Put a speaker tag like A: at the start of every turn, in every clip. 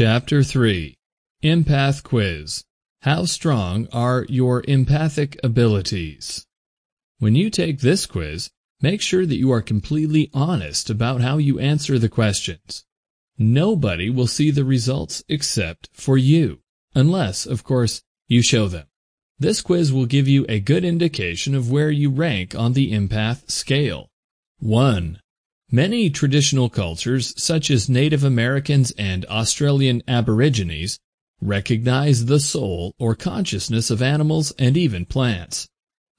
A: Chapter 3 Empath Quiz How strong are your empathic abilities? When you take this quiz, make sure that you are completely honest about how you answer the questions. Nobody will see the results except for you, unless, of course, you show them. This quiz will give you a good indication of where you rank on the empath scale. 1. Many traditional cultures, such as Native Americans and Australian Aborigines, recognize the soul or consciousness of animals and even plants.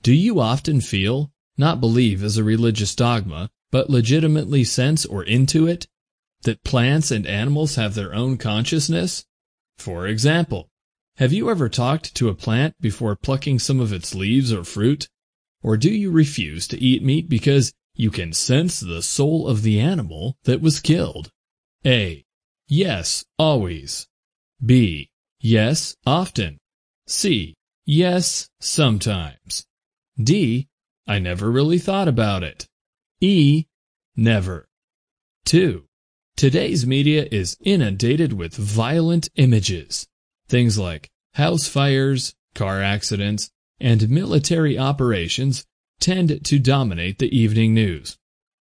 A: Do you often feel, not believe as a religious dogma, but legitimately sense or intuit, that plants and animals have their own consciousness? For example, have you ever talked to a plant before plucking some of its leaves or fruit? Or do you refuse to eat meat because you can sense the soul of the animal that was killed. A. Yes, always. B. Yes, often. C. Yes, sometimes. D. I never really thought about it. E. Never. 2. Today's media is inundated with violent images. Things like house fires, car accidents, and military operations tend to dominate the evening news.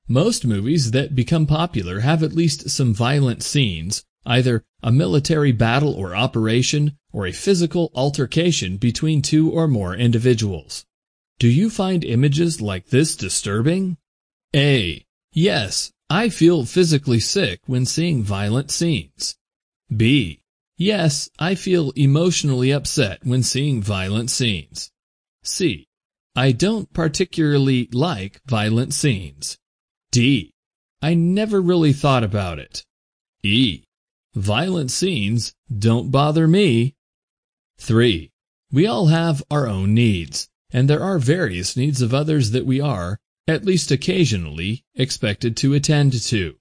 A: Most movies that become popular have at least some violent scenes, either a military battle or operation, or a physical altercation between two or more individuals. Do you find images like this disturbing? A. Yes, I feel physically sick when seeing violent scenes. B. Yes, I feel emotionally upset when seeing violent scenes. C. I don't particularly like violent scenes. D. I never really thought about it. E. Violent scenes don't bother me. 3. We all have our own needs, and there are various needs of others that we are, at least occasionally, expected to attend to.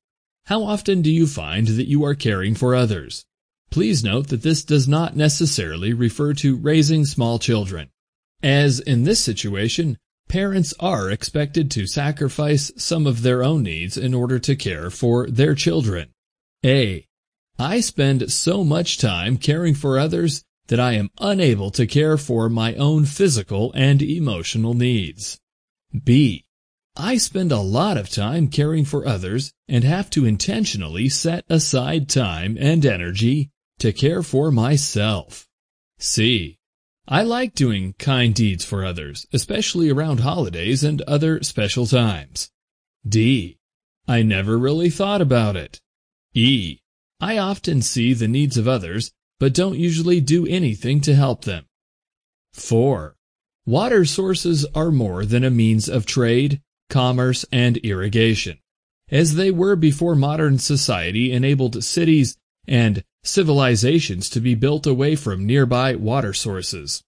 A: How often do you find that you are caring for others? Please note that this does not necessarily refer to raising small children. As in this situation, parents are expected to sacrifice some of their own needs in order to care for their children. A. I spend so much time caring for others that I am unable to care for my own physical and emotional needs. B. I spend a lot of time caring for others and have to intentionally set aside time and energy to care for myself. C. I like doing kind deeds for others, especially around holidays and other special times. D. I never really thought about it. E. I often see the needs of others, but don't usually do anything to help them. 4. Water sources are more than a means of trade, commerce, and irrigation. As they were before modern society enabled cities and civilizations to be built away from nearby water sources.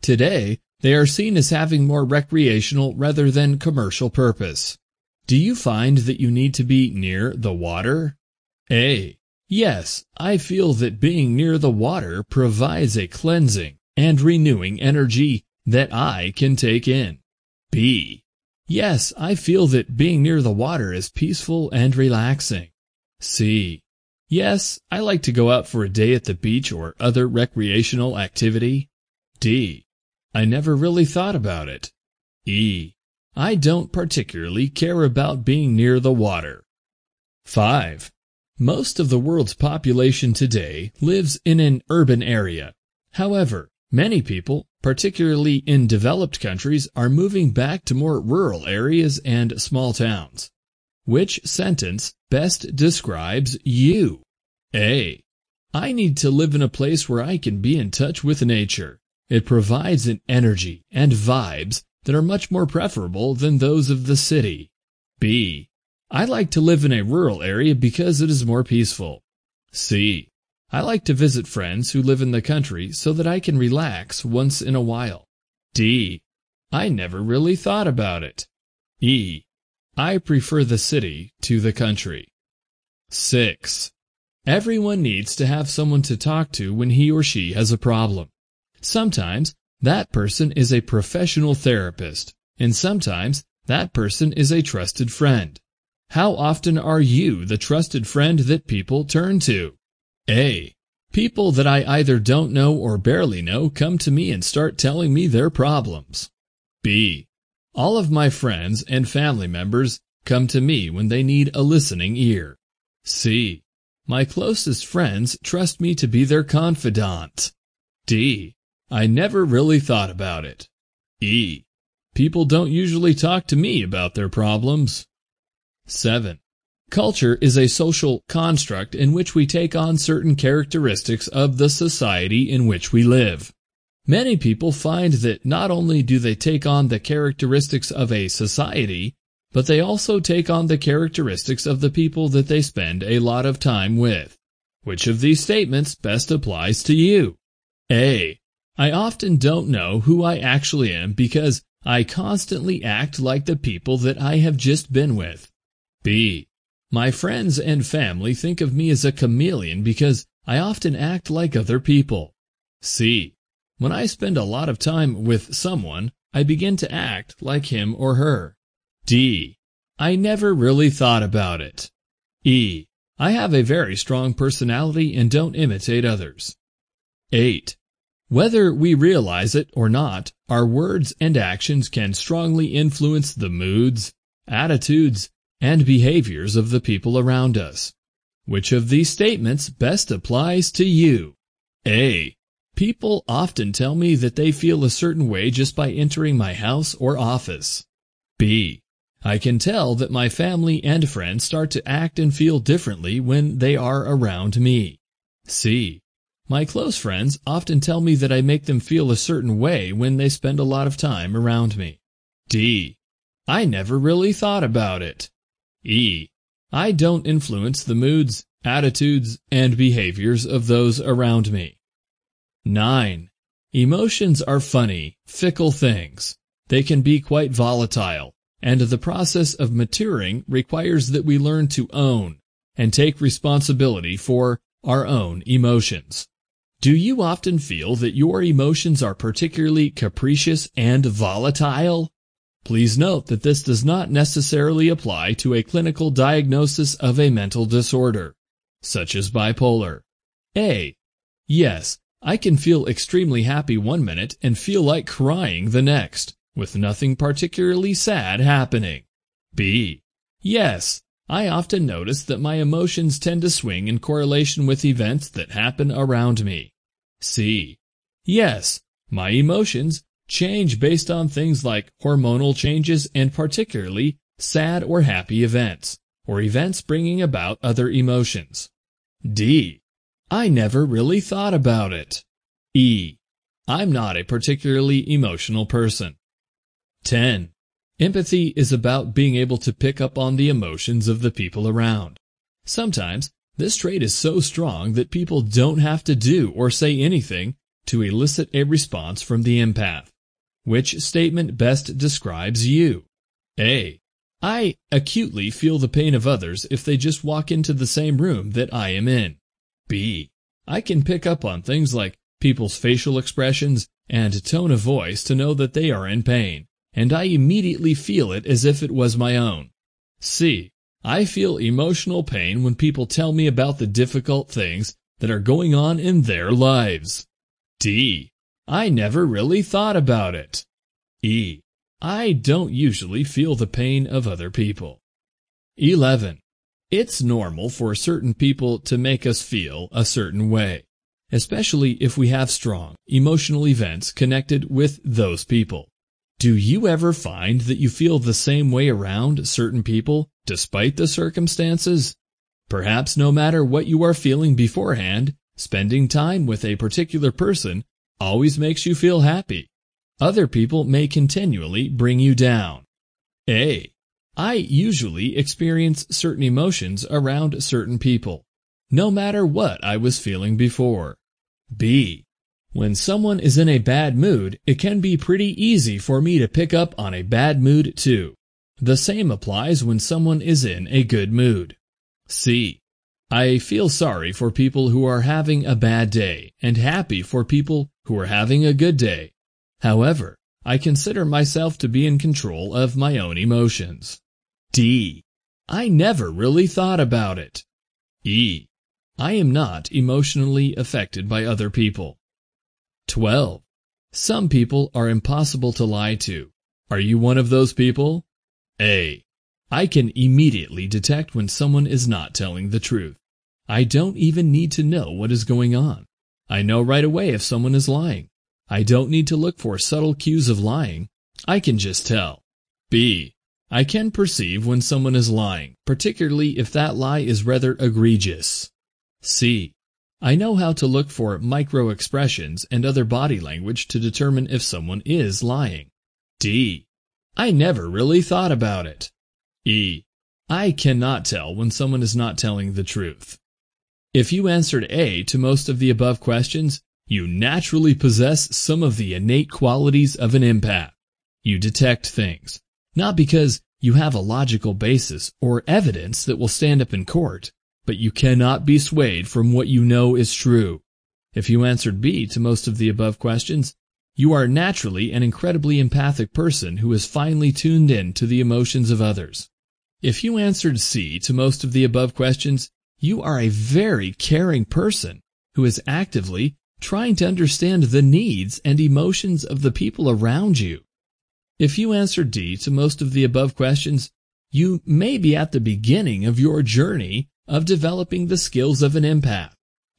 A: Today, they are seen as having more recreational rather than commercial purpose. Do you find that you need to be near the water? A. Yes, I feel that being near the water provides a cleansing and renewing energy that I can take in. B. Yes, I feel that being near the water is peaceful and relaxing. C. Yes, I like to go out for a day at the beach or other recreational activity. D. I never really thought about it. E. I don't particularly care about being near the water. 5. Most of the world's population today lives in an urban area. However, many people, particularly in developed countries, are moving back to more rural areas and small towns. Which sentence best describes you? A. I need to live in a place where I can be in touch with nature. It provides an energy and vibes that are much more preferable than those of the city. B. I like to live in a rural area because it is more peaceful. C. I like to visit friends who live in the country so that I can relax once in a while. D. I never really thought about it. E. I prefer the city to the country. 6. Everyone needs to have someone to talk to when he or she has a problem. Sometimes that person is a professional therapist, and sometimes that person is a trusted friend. How often are you the trusted friend that people turn to? A. People that I either don't know or barely know come to me and start telling me their problems. B. All of my friends and family members come to me when they need a listening ear. C. My closest friends trust me to be their confidant. D. I never really thought about it. E. People don't usually talk to me about their problems. 7. Culture is a social construct in which we take on certain characteristics of the society in which we live. Many people find that not only do they take on the characteristics of a society, but they also take on the characteristics of the people that they spend a lot of time with. Which of these statements best applies to you? A. I often don't know who I actually am because I constantly act like the people that I have just been with. B. My friends and family think of me as a chameleon because I often act like other people. C. When I spend a lot of time with someone, I begin to act like him or her. D. I never really thought about it. E. I have a very strong personality and don't imitate others. 8. Whether we realize it or not, our words and actions can strongly influence the moods, attitudes, and behaviors of the people around us. Which of these statements best applies to you? A. People often tell me that they feel a certain way just by entering my house or office. B. I can tell that my family and friends start to act and feel differently when they are around me. C. My close friends often tell me that I make them feel a certain way when they spend a lot of time around me. D. I never really thought about it. E. I don't influence the moods, attitudes, and behaviors of those around me. 9. Emotions are funny, fickle things. They can be quite volatile, and the process of maturing requires that we learn to own and take responsibility for our own emotions. Do you often feel that your emotions are particularly capricious and volatile? Please note that this does not necessarily apply to a clinical diagnosis of a mental disorder, such as bipolar. A. Yes, I can feel extremely happy one minute and feel like crying the next, with nothing particularly sad happening. B. Yes, I often notice that my emotions tend to swing in correlation with events that happen around me. C. Yes, my emotions change based on things like hormonal changes and particularly sad or happy events, or events bringing about other emotions. D. I never really thought about it. E. I'm not a particularly emotional person. 10. Empathy is about being able to pick up on the emotions of the people around. Sometimes, this trait is so strong that people don't have to do or say anything to elicit a response from the empath. Which statement best describes you? A. I acutely feel the pain of others if they just walk into the same room that I am in. B. I can pick up on things like people's facial expressions and tone of voice to know that they are in pain, and I immediately feel it as if it was my own. C. I feel emotional pain when people tell me about the difficult things that are going on in their lives. D. I never really thought about it. E. I don't usually feel the pain of other people. 11. It's normal for certain people to make us feel a certain way, especially if we have strong emotional events connected with those people. Do you ever find that you feel the same way around certain people despite the circumstances? Perhaps no matter what you are feeling beforehand, spending time with a particular person always makes you feel happy. Other people may continually bring you down. A. I usually experience certain emotions around certain people, no matter what I was feeling before. B. When someone is in a bad mood, it can be pretty easy for me to pick up on a bad mood too. The same applies when someone is in a good mood. C. I feel sorry for people who are having a bad day and happy for people who are having a good day. However, I consider myself to be in control of my own emotions. D. I never really thought about it. E. I am not emotionally affected by other people. 12. Some people are impossible to lie to. Are you one of those people? A. I can immediately detect when someone is not telling the truth. I don't even need to know what is going on. I know right away if someone is lying. I don't need to look for subtle cues of lying. I can just tell. B. I can perceive when someone is lying, particularly if that lie is rather egregious. C. I know how to look for micro-expressions and other body language to determine if someone is lying. D. I never really thought about it. E. I cannot tell when someone is not telling the truth. If you answered A to most of the above questions, you naturally possess some of the innate qualities of an empath. You detect things, not because you have a logical basis or evidence that will stand up in court, but you cannot be swayed from what you know is true. If you answered B to most of the above questions, you are naturally an incredibly empathic person who is finely tuned in to the emotions of others. If you answered C to most of the above questions, you are a very caring person who is actively trying to understand the needs and emotions of the people around you. If you answered D to most of the above questions, you may be at the beginning of your journey of developing the skills of an empath.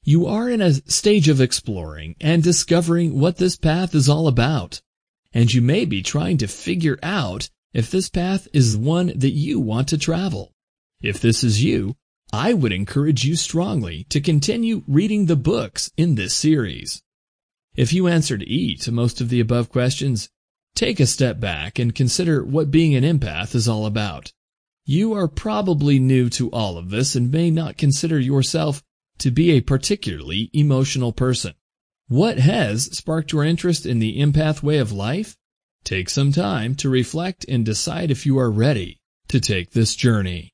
A: You are in a stage of exploring and discovering what this path is all about. And you may be trying to figure out if this path is one that you want to travel. If this is you, I would encourage you strongly to continue reading the books in this series. If you answered E to most of the above questions, take a step back and consider what being an empath is all about. You are probably new to all of this and may not consider yourself to be a particularly emotional person. What has sparked your interest in the empath way of life? Take some time to reflect and decide if you are ready to take this journey.